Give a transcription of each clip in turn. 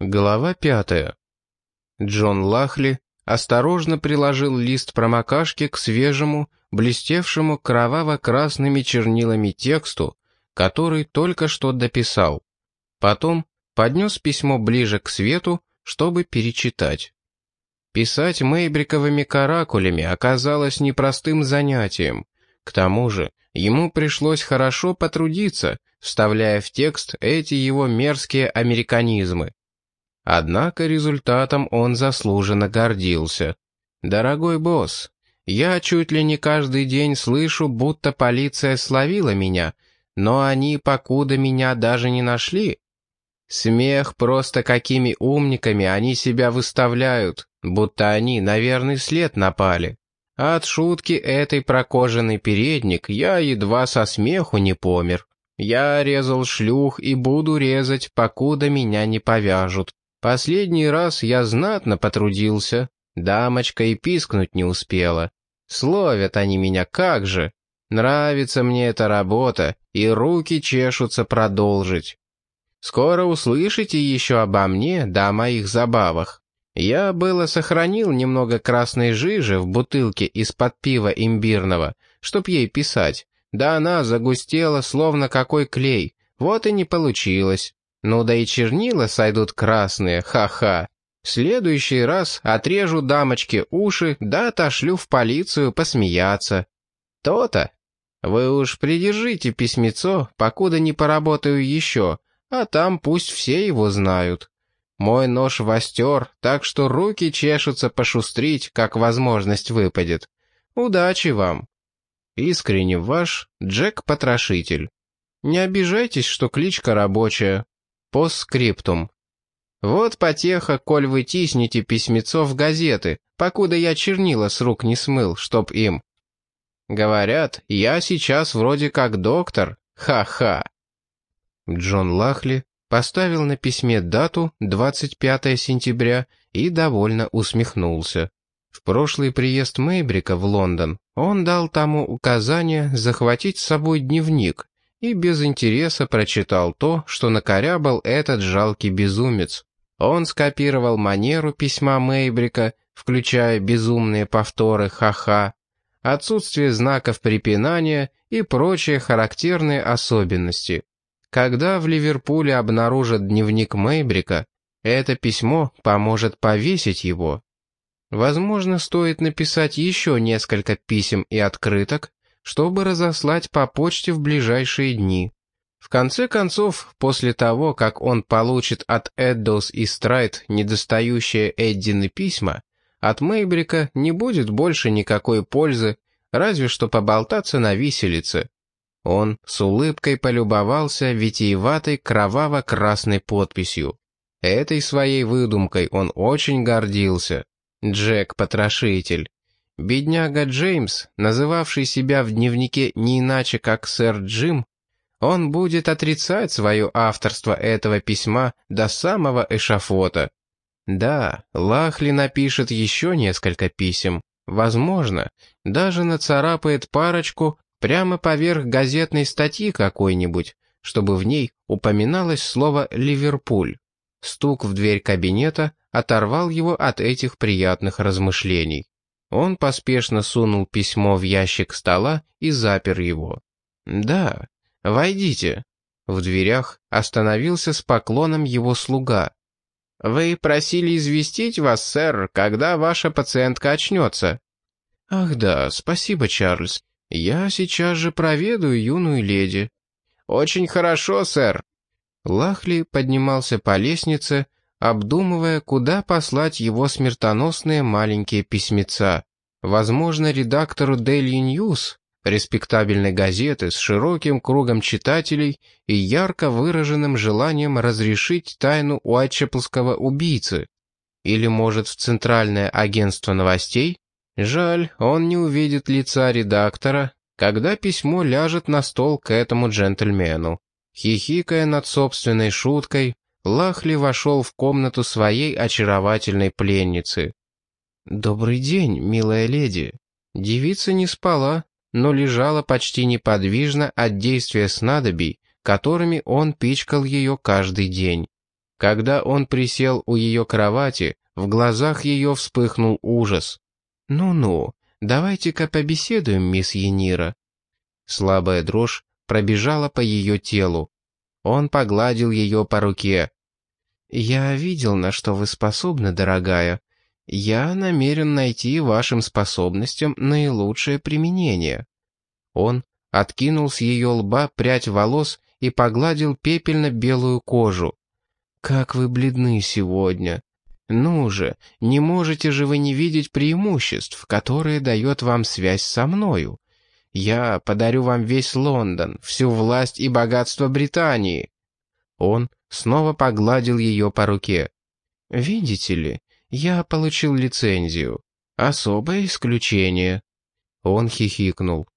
Глава пятая. Джон Лахли осторожно приложил лист промокашки к свежему, блестевшему кроваво-красными чернилами тексту, который только что дописал. Потом поднес письмо ближе к свету, чтобы перечитать. Писать мейбриковыми каракулями оказалось непростым занятием. К тому же ему пришлось хорошо потрудиться, вставляя в текст эти его мерзкие американизмы. Однако результатом он заслуженно гордился. «Дорогой босс, я чуть ли не каждый день слышу, будто полиция словила меня, но они покуда меня даже не нашли. Смех просто какими умниками они себя выставляют, будто они на верный след напали. А от шутки этой прокоженный передник я едва со смеху не помер. Я резал шлюх и буду резать, покуда меня не повяжут. Последний раз я знатно потрудился. Дамочка и пискнуть не успела. Словят они меня как же. Нравится мне эта работа, и руки чешутся продолжить. Скоро услышите еще обо мне, да о моих забавах. Я было сохранил немного красной жижи в бутылке из-под пива имбирного, чтоб ей писать. Да она загустела, словно какой клей. Вот и не получилось. Ну да и чернила сойдут красные, ха-ха. В следующий раз отрежу дамочке уши, да отошлю в полицию посмеяться. То-то. Вы уж придержите письмецо, покуда не поработаю еще, а там пусть все его знают. Мой нож востер, так что руки чешутся пошустрить, как возможность выпадет. Удачи вам. Искренне ваш Джек-потрошитель. Не обижайтесь, что кличка рабочая, Постскриптум. Вот потеха, коль вы тиснете письмецо в газеты, покуда я чернила с рук не смыл, чтоб им. Говорят, я сейчас вроде как доктор, ха-ха. Джон Лахли поставил на письме дату 25 сентября и довольно усмехнулся. В прошлый приезд Мейбрика в Лондон он дал тому указание захватить с собой дневник, и без интереса прочитал то, что накорябал этот жалкий безумец. Он скопировал манеру письма Мейбрика, включая безумные повторы «ха-ха», отсутствие знаков препинания и прочие характерные особенности. Когда в Ливерпуле обнаружат дневник Мейбрика, это письмо поможет повесить его. Возможно, стоит написать еще несколько писем и открыток, чтобы разослать по почте в ближайшие дни. В конце концов, после того, как он получит от Эддоус и Страйт недостающие Эддины письма, от Мейбрика не будет больше никакой пользы, разве что поболтаться на виселице. Он с улыбкой полюбовался витиеватой кроваво-красной подписью. Этой своей выдумкой он очень гордился. Джек-потрошитель. Бедняга Джеймс, называвший себя в дневнике не иначе, как сэр Джим, он будет отрицать свое авторство этого письма до самого эшафота. Да, Лахли напишет еще несколько писем. Возможно, даже нацарапает парочку прямо поверх газетной статьи какой-нибудь, чтобы в ней упоминалось слово «Ливерпуль». Стук в дверь кабинета оторвал его от этих приятных размышлений. Он поспешно сунул письмо в ящик стола и запер его. «Да, войдите». В дверях остановился с поклоном его слуга. «Вы просили известить вас, сэр, когда ваша пациентка очнется». «Ах да, спасибо, Чарльз. Я сейчас же проведу юную леди». «Очень хорошо, сэр». Лахли поднимался по лестнице, обдумывая, куда послать его смертоносные маленькие письмеца. Возможно, редактору Daily News, респектабельной газеты с широким кругом читателей и ярко выраженным желанием разрешить тайну Уайтчеплского убийцы. Или, может, в Центральное агентство новостей? Жаль, он не увидит лица редактора, когда письмо ляжет на стол к этому джентльмену. Хихикая над собственной шуткой, Лахли вошел в комнату своей очаровательной пленницы. «Добрый день, милая леди». Девица не спала, но лежала почти неподвижно от действия снадобий, которыми он пичкал ее каждый день. Когда он присел у ее кровати, в глазах ее вспыхнул ужас. «Ну-ну, давайте-ка побеседуем, мисс Енира». Слабая дрожь пробежала по ее телу. Он погладил ее по руке. «Я видел, на что вы способны, дорогая. Я намерен найти вашим способностям наилучшее применение». Он откинул с ее лба прядь волос и погладил пепельно-белую кожу. «Как вы бледны сегодня! Ну же, не можете же вы не видеть преимуществ, которые дает вам связь со мною? Я подарю вам весь Лондон, всю власть и богатство Британии». Он снова погладил ее по руке. «Видите ли, я получил лицензию. Особое исключение». Он хихикнул.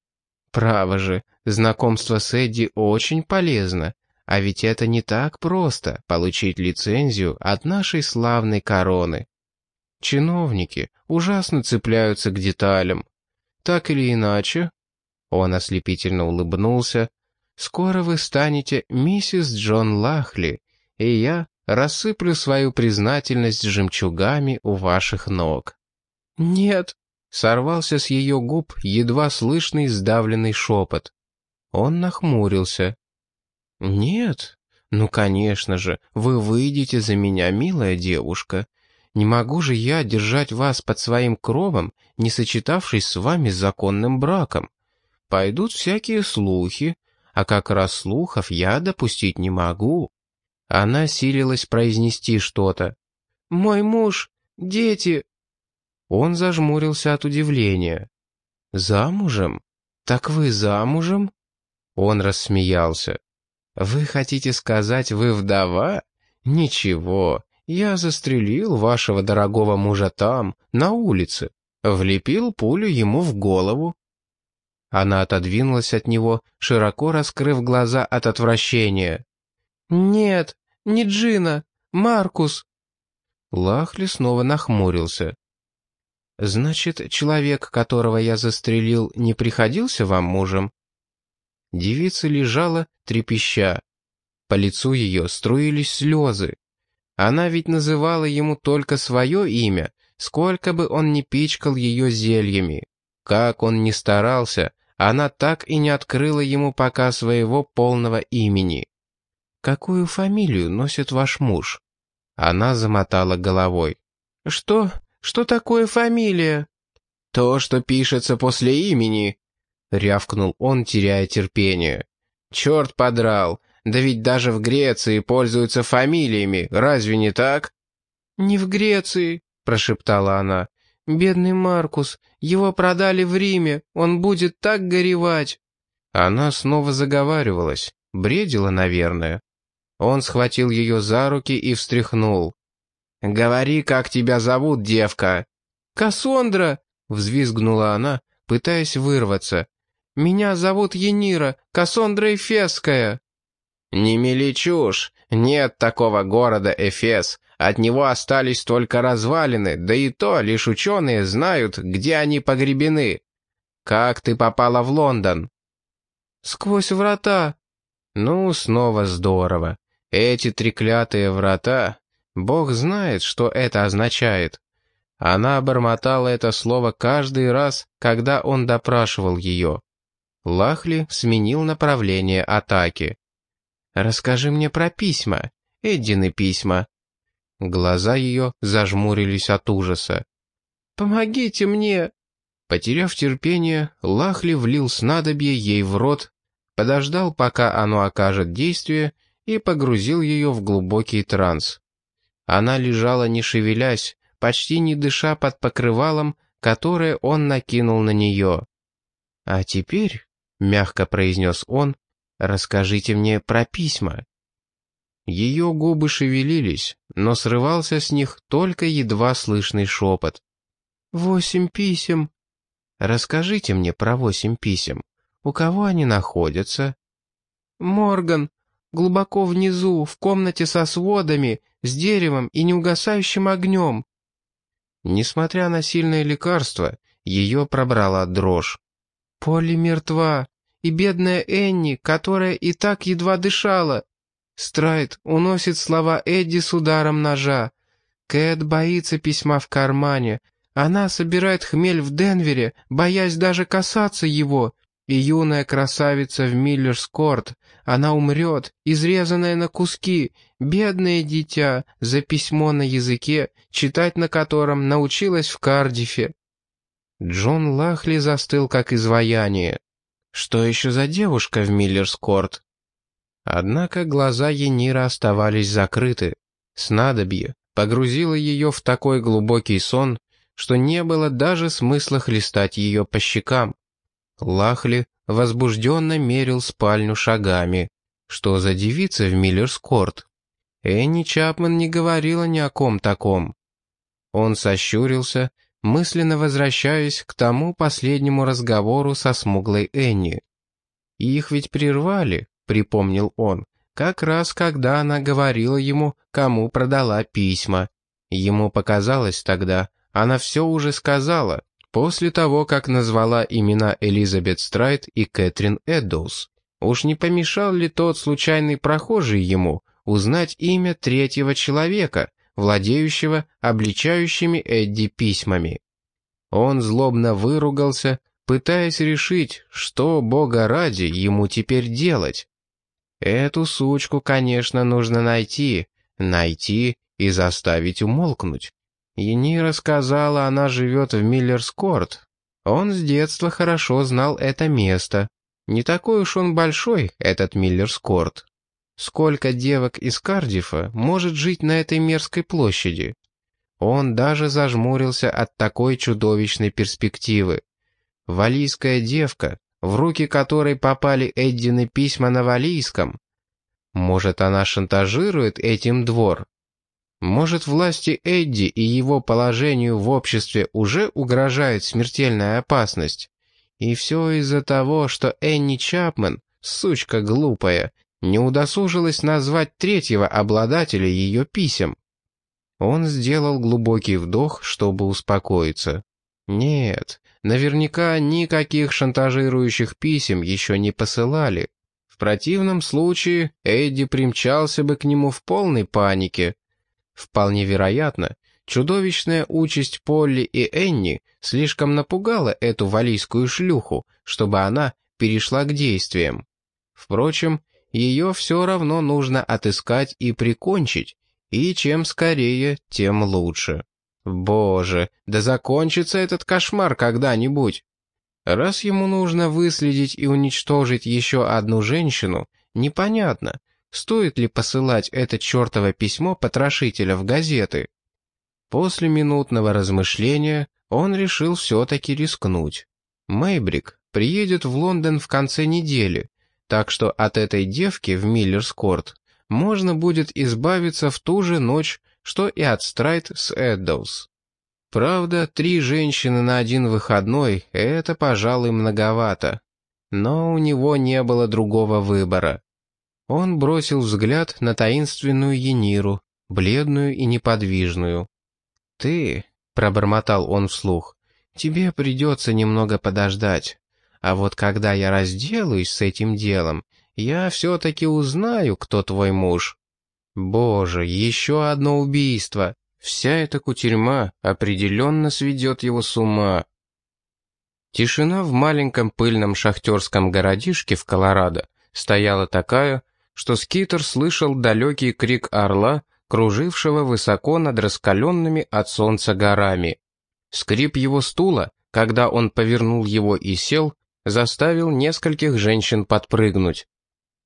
«Право же, знакомство с Эдди очень полезно. А ведь это не так просто — получить лицензию от нашей славной короны. Чиновники ужасно цепляются к деталям. Так или иначе, он ослепительно улыбнулся, скоро вы станете миссис Джон Лахли, и я рассыплю свою признательность жемчугами у ваших ног. Нет, сорвался с ее губ едва слышный сдавленный шепот. Он нахмурился. «Нет? Ну, конечно же, вы выйдете за меня, милая девушка. Не могу же я держать вас под своим кровом, не сочетавшись с вами законным браком. Пойдут всякие слухи, а как раз слухов я допустить не могу». Она силилась произнести что-то. «Мой муж, дети...» Он зажмурился от удивления. «Замужем? Так вы замужем?» Он рассмеялся. «Вы хотите сказать, вы вдова? Ничего, я застрелил вашего дорогого мужа там, на улице, влепил пулю ему в голову». Она отодвинулась от него, широко раскрыв глаза от отвращения. «Нет, не Джина, Маркус!» Лахли снова нахмурился. «Значит, человек, которого я застрелил, не приходился вам мужем?» Девица лежала, трепеща. По лицу ее струились слезы. Она ведь называла ему только свое имя, сколько бы он ни пичкал ее зельями. Как он ни старался, она так и не открыла ему пока своего полного имени. «Какую фамилию носит ваш муж?» Она замотала головой. «Что? Что такое фамилия?» «То, что пишется после имени», рявкнул он, теряя терпение. «Черт подрал! Да ведь даже в Греции пользуются фамилиями, разве не так?» «Не в Греции», — прошептала она. «Бедный Маркус, его продали в Риме, он будет так горевать». Она снова заговаривалась, бредила, наверное. Он схватил ее за руки и встряхнул. «Говори, как тебя зовут, девка!» «Кассандра!» — взвизгнула она, пытаясь вырваться. Меня зовут Енира, Кассандра Эфесская». «Не мели чушь. Нет такого города Эфес. От него остались только развалины, да и то лишь ученые знают, где они погребены. Как ты попала в Лондон?» «Сквозь врата». «Ну, снова здорово. Эти треклятые врата. Бог знает, что это означает». Она бормотала это слово каждый раз, когда он допрашивал ее. Лахли сменил направление атаки. «Расскажи мне про письма, Эддины письма». Глаза ее зажмурились от ужаса. «Помогите мне!» Потеряв терпение, Лахли влил снадобье ей в рот, подождал, пока оно окажет действие, и погрузил ее в глубокий транс. Она лежала не шевелясь, почти не дыша под покрывалом, которое он накинул на нее. «А теперь мягко произнес он, расскажите мне про письма. Ее губы шевелились, но срывался с них только едва слышный шепот. «Восемь писем». «Расскажите мне про восемь писем. У кого они находятся?» «Морган. Глубоко внизу, в комнате со сводами, с деревом и неугасающим огнем». Несмотря на сильное лекарство, ее пробрала дрожь. «Полли мертва и бедная Энни, которая и так едва дышала. Страйт уносит слова Эдди с ударом ножа. Кэт боится письма в кармане. Она собирает хмель в Денвере, боясь даже касаться его. И юная красавица в Миллерскорт. Она умрет, изрезанная на куски. Бедное дитя, за письмо на языке, читать на котором научилась в Кардифе. Джон Лахли застыл как изваяние. Что еще за девушка в Миллерскорт? Однако глаза Енира оставались закрыты. Снадобье погрузило ее в такой глубокий сон, что не было даже смысла хлестать ее по щекам. Лахли возбужденно мерил спальню шагами. Что за девица в Миллерскорт? Энни Чапман не говорила ни о ком таком. Он сощурился, мысленно возвращаясь к тому последнему разговору со смуглой Энни. Их ведь прервали, припомнил он, как раз когда она говорила ему, кому продала письма. Ему показалось тогда, она все уже сказала, после того, как назвала имена Элизабет Страйт и Кэтрин Эддоус. Уж не помешал ли тот случайный прохожий ему узнать имя третьего человека, владеющего обличающими Эдди письмами? Он злобно выругался, пытаясь решить, что, бога ради, ему теперь делать. Эту сучку, конечно, нужно найти, найти и заставить умолкнуть. Енира сказала, она живет в Миллерскорт. Он с детства хорошо знал это место. Не такой уж он большой, этот Миллерскорт. Сколько девок из Кардифа может жить на этой мерзкой площади? Он даже зажмурился от такой чудовищной перспективы. Валийская девка, в руки которой попали Эддины письма на валийском. Может, она шантажирует этим двор? Может, власти Эдди и его положению в обществе уже угрожает смертельная опасность? И все из-за того, что Энни Чапман, сучка глупая, не удосужилась назвать третьего обладателя ее писем. Он сделал глубокий вдох, чтобы успокоиться. Нет, наверняка никаких шантажирующих писем еще не посылали. В противном случае Эдди примчался бы к нему в полной панике. Вполне вероятно, чудовищная участь Полли и Энни слишком напугала эту валийскую шлюху, чтобы она перешла к действиям. Впрочем, ее все равно нужно отыскать и прикончить, и чем скорее, тем лучше. Боже, да закончится этот кошмар когда-нибудь. Раз ему нужно выследить и уничтожить еще одну женщину, непонятно, стоит ли посылать это чертово письмо потрошителя в газеты. После минутного размышления он решил все-таки рискнуть. Мэйбрик приедет в Лондон в конце недели, так что от этой девки в Миллерскорт можно будет избавиться в ту же ночь, что и от Страйт с Эддоус. Правда, три женщины на один выходной — это, пожалуй, многовато. Но у него не было другого выбора. Он бросил взгляд на таинственную Ениру, бледную и неподвижную. «Ты», — пробормотал он вслух, — «тебе придется немного подождать. А вот когда я разделаюсь с этим делом, я все-таки узнаю, кто твой муж. Боже, еще одно убийство. Вся эта кутерьма определенно сведет его с ума. Тишина в маленьком пыльном шахтерском городишке в Колорадо стояла такая, что Скитер слышал далекий крик орла, кружившего высоко над раскаленными от солнца горами. Скрип его стула, когда он повернул его и сел, заставил нескольких женщин подпрыгнуть.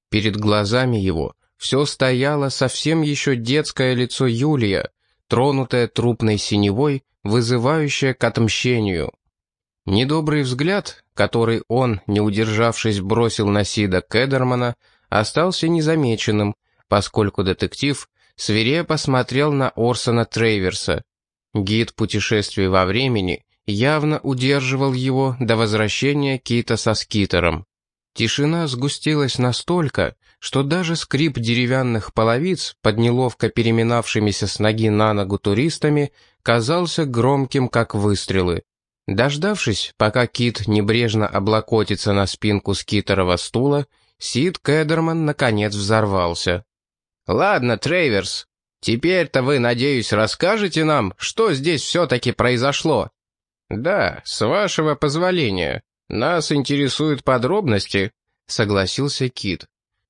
Перед глазами его все стояло совсем еще детское лицо Юлия, тронутое трупной синевой, вызывающее к отмщению. Недобрый взгляд, который он, не удержавшись, бросил на Сида Кедермана, остался незамеченным, поскольку детектив свирепо смотрел на Орсона Трейверса. Гид путешествий во времени явно удерживал его до возвращения Кита со Скитером. Тишина сгустилась настолько, что даже скрип деревянных половиц под неловко переминавшимися с ноги на ногу туристами казался громким, как выстрелы. Дождавшись, пока Кит небрежно облокотится на спинку скитерова стула, Сид Кедерман наконец взорвался. Ладно, Трейверс, теперь-то вы, надеюсь, расскажете нам, что здесь все-таки произошло. Да, с вашего позволения. Нас интересуют подробности, согласился Кит.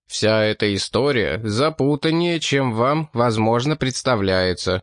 Вся эта история запутаннее, чем вам, возможно, представляется.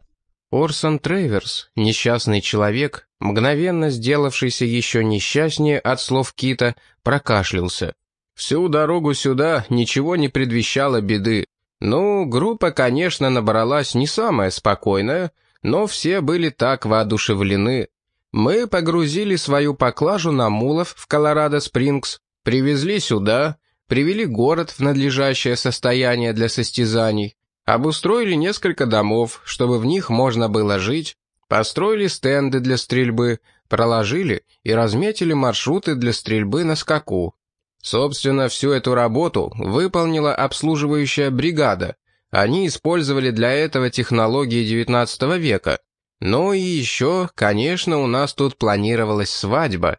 Орсон Трейверс, несчастный человек, мгновенно сделавшийся еще несчастнее от слов Кита, прокашлялся. Всю дорогу сюда ничего не предвещало беды. Ну, группа, конечно, набралась не самая спокойная, но все были так воодушевлены. Мы погрузили свою поклажу на мулов в Колорадо-Спрингс, привезли сюда, привели город в надлежащее состояние для состязаний, обустроили несколько домов, чтобы в них можно было жить, построили стенды для стрельбы, проложили и разметили маршруты для стрельбы на скаку. Собственно, всю эту работу выполнила обслуживающая бригада. Они использовали для этого технологии XIX века. Ну и еще, конечно, у нас тут планировалась свадьба.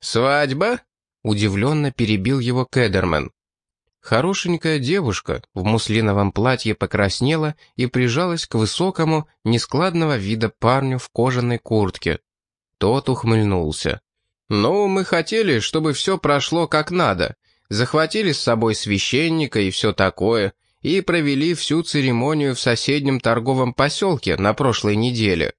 «Свадьба?» — удивленно перебил его Кедермен. Хорошенькая девушка в муслиновом платье покраснела и прижалась к высокому, нескладного вида парню в кожаной куртке. Тот ухмыльнулся. «Ну, мы хотели, чтобы все прошло как надо. Захватили с собой священника и все такое, и провели всю церемонию в соседнем торговом поселке на прошлой неделе».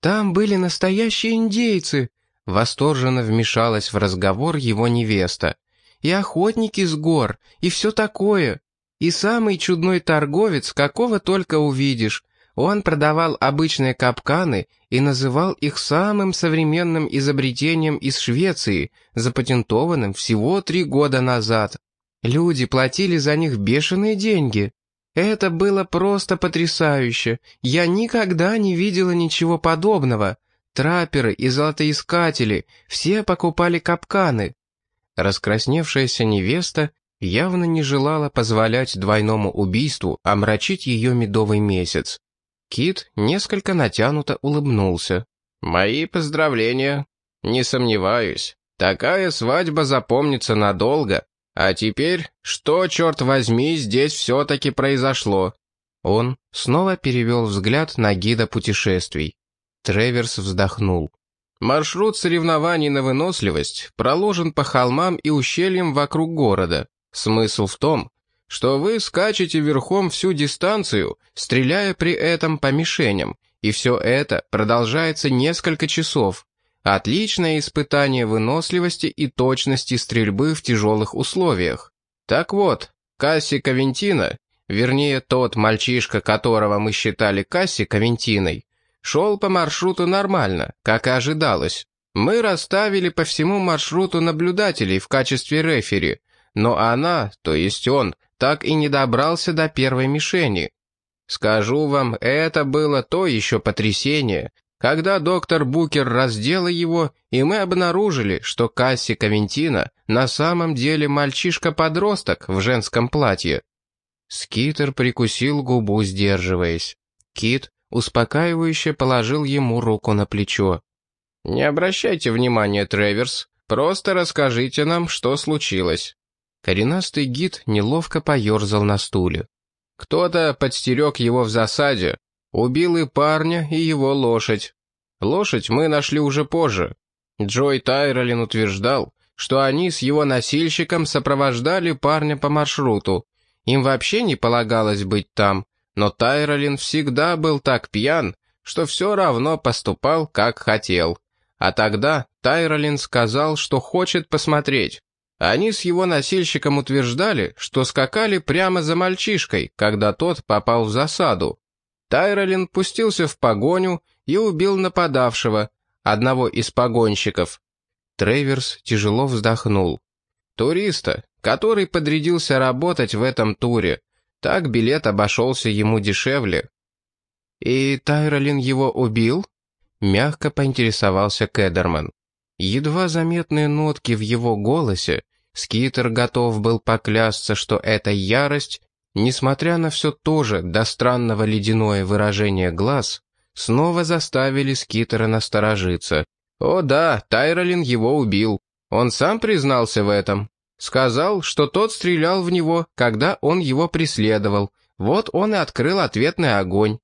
«Там были настоящие индейцы», — восторженно вмешалась в разговор его невеста. «И охотники с гор, и все такое. И самый чудной торговец, какого только увидишь. Он продавал обычные капканы и называл их самым современным изобретением из Швеции, запатентованным всего три года назад. Люди платили за них бешеные деньги. Это было просто потрясающе. Я никогда не видела ничего подобного. Трапперы и золотоискатели все покупали капканы. Раскрасневшаяся невеста явно не желала позволять двойному убийству омрачить ее медовый месяц. Кит несколько натянуто улыбнулся. «Мои поздравления. Не сомневаюсь. Такая свадьба запомнится надолго. А теперь, что, черт возьми, здесь все-таки произошло?» Он снова перевел взгляд на гида путешествий. Треверс вздохнул. Маршрут соревнований на выносливость проложен по холмам и ущельям вокруг города. Смысл в том, что вы скачете верхом всю дистанцию, стреляя при этом по мишеням, и все это продолжается несколько часов. Отличное испытание выносливости и точности стрельбы в тяжелых условиях. Так вот, Касси Кавентина, вернее тот мальчишка, которого мы считали Касси Кавентиной, шел по маршруту нормально, как и ожидалось. Мы расставили по всему маршруту наблюдателей в качестве рефери, но она, то есть он, так и не добрался до первой мишени. Скажу вам, это было то еще потрясение, когда доктор Букер раздела его, и мы обнаружили, что Касси Кавентина на самом деле мальчишка-подросток в женском платье. Скитер прикусил губу, сдерживаясь. Кит успокаивающе положил ему руку на плечо. «Не обращайте внимания, Треверс, просто расскажите нам, что случилось». Коренастый гид неловко поерзал на стуле. Кто-то подстерег его в засаде, убил и парня, и его лошадь. Лошадь мы нашли уже позже. Джой Тайролин утверждал, что они с его носильщиком сопровождали парня по маршруту. Им вообще не полагалось быть там, но Тайролин всегда был так пьян, что все равно поступал, как хотел. А тогда Тайролин сказал, что хочет посмотреть. Они с его носильщиком утверждали, что скакали прямо за мальчишкой, когда тот попал в засаду. Тайролин пустился в погоню и убил нападавшего, одного из погонщиков. Трейверс тяжело вздохнул. Туриста, который подрядился работать в этом туре. Так билет обошелся ему дешевле. «И Тайролин его убил?» Мягко поинтересовался Кедерман. Едва заметные нотки в его голосе Скитер готов был поклясться, что эта ярость, несмотря на все то же до странного ледяное выражение глаз, снова заставили Скитера насторожиться. О да, Тайролин его убил. Он сам признался в этом. Сказал, что тот стрелял в него, когда он его преследовал. Вот он и открыл ответный огонь.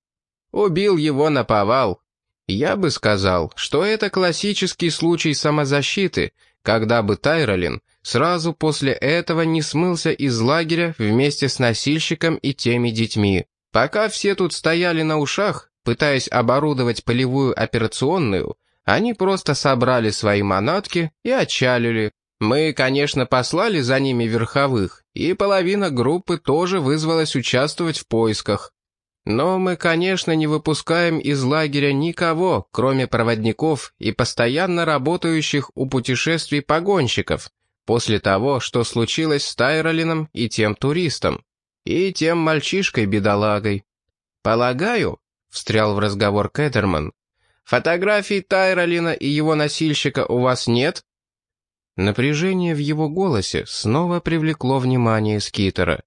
Убил его на повал. Я бы сказал, что это классический случай самозащиты, когда бы Тайролин сразу после этого не смылся из лагеря вместе с носильщиком и теми детьми. Пока все тут стояли на ушах, пытаясь оборудовать полевую операционную, они просто собрали свои манатки и отчалили. Мы, конечно, послали за ними верховых, и половина группы тоже вызвалась участвовать в поисках. Но мы, конечно, не выпускаем из лагеря никого, кроме проводников и постоянно работающих у путешествий погонщиков, после того, что случилось с Тайролином и тем туристом, и тем мальчишкой-бедолагой. «Полагаю», — встрял в разговор Кэтерман, «фотографий Тайролина и его носильщика у вас нет?» Напряжение в его голосе снова привлекло внимание Скитера.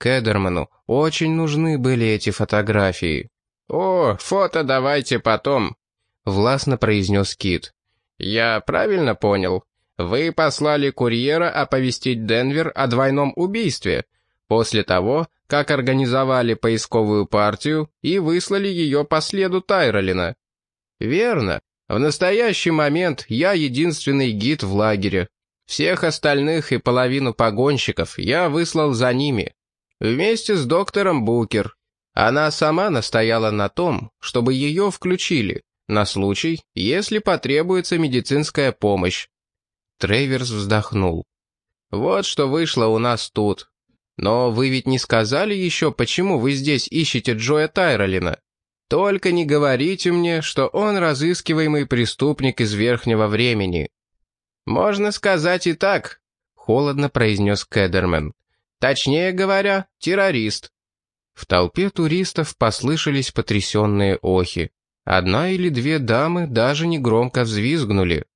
Кедерману очень нужны были эти фотографии. «О, фото давайте потом», — властно произнес Кит. «Я правильно понял? Вы послали курьера оповестить Денвер о двойном убийстве, после того, как организовали поисковую партию и выслали ее по следу Тайролина». «Верно. В настоящий момент я единственный гид в лагере. Всех остальных и половину погонщиков я выслал за ними. Вместе с доктором Букер. Она сама настояла на том, чтобы ее включили, на случай, если потребуется медицинская помощь. Трейверс вздохнул. «Вот что вышло у нас тут. Но вы ведь не сказали еще, почему вы здесь ищете Джоя Тайролина? Только не говорите мне, что он разыскиваемый преступник из верхнего времени». «Можно сказать и так», — холодно произнес Кедермен. Точнее говоря, террорист. В толпе туристов послышались потрясенные охи. Одна или две дамы даже негромко взвизгнули.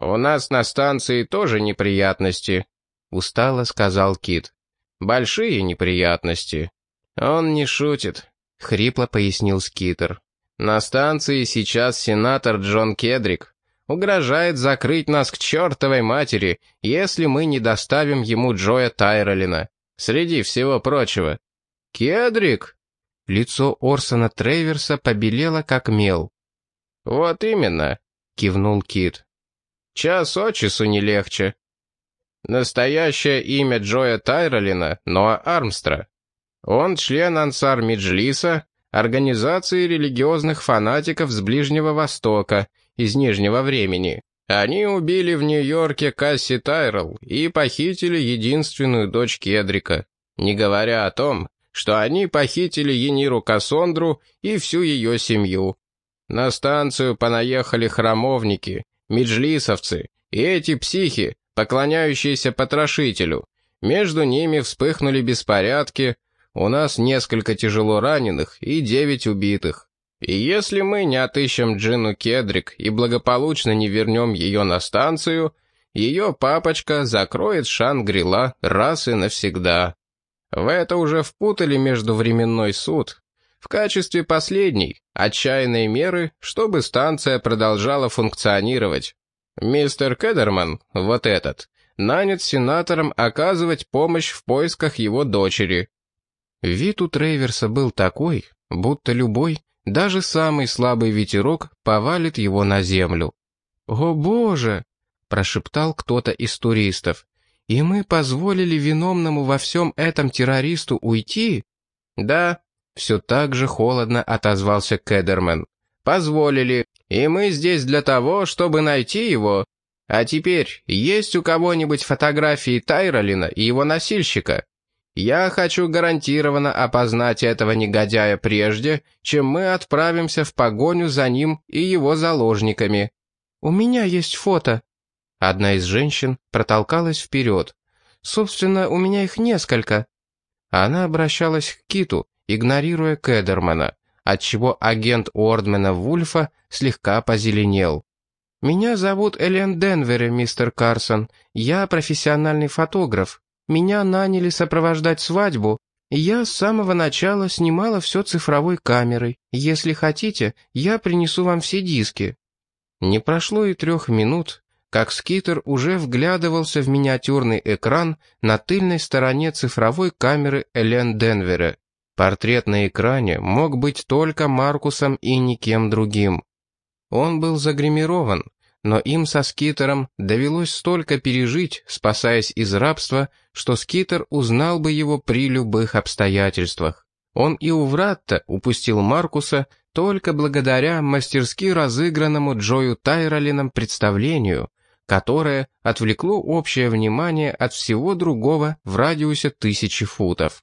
«У нас на станции тоже неприятности», — устало сказал Кит. «Большие неприятности». «Он не шутит», — хрипло пояснил Скитер. «На станции сейчас сенатор Джон Кедрик. Угрожает закрыть нас к чертовой матери, если мы не доставим ему Джоя Тайролина среди всего прочего. «Кедрик!» Лицо Орсона Трейверса побелело как мел. «Вот именно», — кивнул Кит. «Час от часу не легче. Настоящее имя Джоя Тайролина — Ноа Армстра. Он член Ансар Меджлиса, организации религиозных фанатиков с Ближнего Востока, из Нижнего Времени. Они убили в Нью-Йорке Касси Тайрелл и похитили единственную дочь Кедрика, не говоря о том, что они похитили Ениру Кассондру и всю ее семью. На станцию понаехали храмовники, меджлисовцы и эти психи, поклоняющиеся потрошителю. Между ними вспыхнули беспорядки, у нас несколько тяжело раненых и девять убитых. И если мы не отыщем Джину Кедрик и благополучно не вернем ее на станцию, ее папочка закроет Шангрила раз и навсегда. В это уже впутали междувременной суд в качестве последней, отчаянной меры, чтобы станция продолжала функционировать. Мистер Кедерман, вот этот, нанят сенатором оказывать помощь в поисках его дочери. Вид у Трейверса был такой, будто любой, даже самый слабый ветерок повалит его на землю. «О боже!» — прошептал кто-то из туристов. «И мы позволили виновному во всем этом террористу уйти?» «Да», — все так же холодно отозвался Кедермен. «Позволили, и мы здесь для того, чтобы найти его. А теперь, есть у кого-нибудь фотографии Тайролина и его носильщика?» Я хочу гарантированно опознать этого негодяя прежде, чем мы отправимся в погоню за ним и его заложниками. У меня есть фото. Одна из женщин протолкалась вперед. Собственно, у меня их несколько. Она обращалась к Киту, игнорируя Кедермана, отчего агент Уордмена Вульфа слегка позеленел. «Меня зовут Элен Денвере, мистер Карсон. Я профессиональный фотограф. Меня наняли сопровождать свадьбу, и я с самого начала снимала все цифровой камерой. Если хотите, я принесу вам все диски». Не прошло и трех минут, как скитер уже вглядывался в миниатюрный экран на тыльной стороне цифровой камеры Элен Денвера. Портрет на экране мог быть только Маркусом и никем другим. Он был загримирован, но им со Скитером довелось столько пережить, спасаясь из рабства, что Скитер узнал бы его при любых обстоятельствах. Он и у Вратта упустил Маркуса только благодаря мастерски разыгранному Джою Тайролином представлению, которое отвлекло общее внимание от всего другого в радиусе тысячи футов.